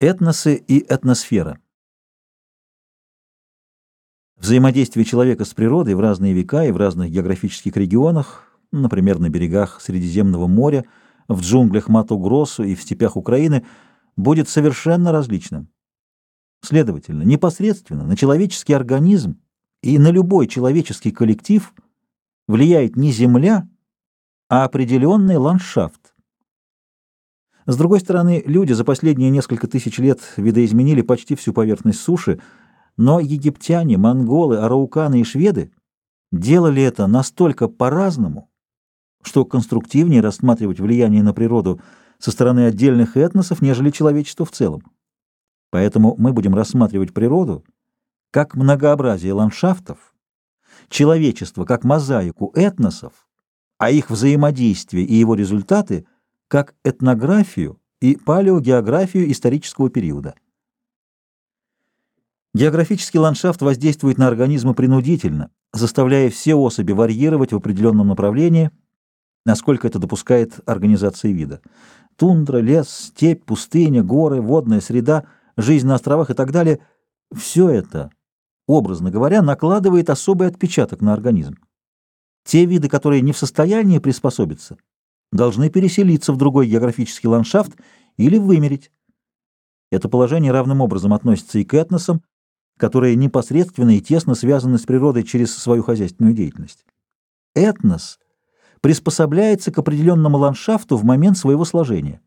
Этносы и этносфера. Взаимодействие человека с природой в разные века и в разных географических регионах, например, на берегах Средиземного моря, в джунглях Мату-Гроссу и в степях Украины, будет совершенно различным. Следовательно, непосредственно на человеческий организм и на любой человеческий коллектив влияет не Земля, а определенный ландшафт. С другой стороны, люди за последние несколько тысяч лет видоизменили почти всю поверхность суши, но египтяне, монголы, арауканы и шведы делали это настолько по-разному, что конструктивнее рассматривать влияние на природу со стороны отдельных этносов, нежели человечество в целом. Поэтому мы будем рассматривать природу как многообразие ландшафтов, человечество как мозаику этносов, а их взаимодействие и его результаты – как этнографию и палеогеографию исторического периода. Географический ландшафт воздействует на организмы принудительно, заставляя все особи варьировать в определенном направлении, насколько это допускает организация вида. Тундра, лес, степь, пустыня, горы, водная среда, жизнь на островах и так далее – все это, образно говоря, накладывает особый отпечаток на организм. Те виды, которые не в состоянии приспособиться, должны переселиться в другой географический ландшафт или вымереть. Это положение равным образом относится и к этносам, которые непосредственно и тесно связаны с природой через свою хозяйственную деятельность. Этнос приспособляется к определенному ландшафту в момент своего сложения.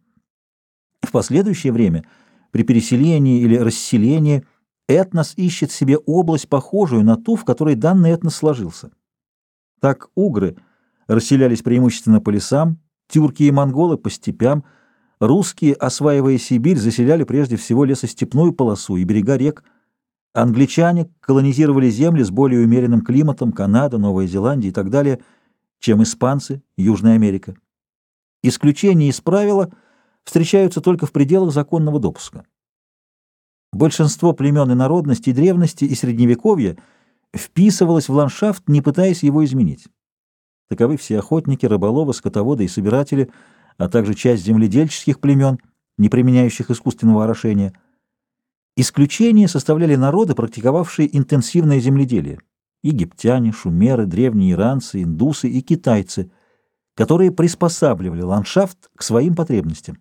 В последующее время, при переселении или расселении, этнос ищет себе область, похожую на ту, в которой данный этнос сложился. Так угры расселялись преимущественно по лесам, Тюрки и монголы по степям, русские, осваивая Сибирь, заселяли прежде всего лесостепную полосу и берега рек. Англичане колонизировали земли с более умеренным климатом, Канада, Новая Зеландия и так далее, чем испанцы, Южная Америка. Исключения из правила встречаются только в пределах законного допуска. Большинство племен и народностей древности и средневековья вписывалось в ландшафт, не пытаясь его изменить. Таковы все охотники, рыболовы, скотоводы и собиратели, а также часть земледельческих племен, не применяющих искусственного орошения. Исключение составляли народы, практиковавшие интенсивное земледелие. Египтяне, шумеры, древние иранцы, индусы и китайцы, которые приспосабливали ландшафт к своим потребностям.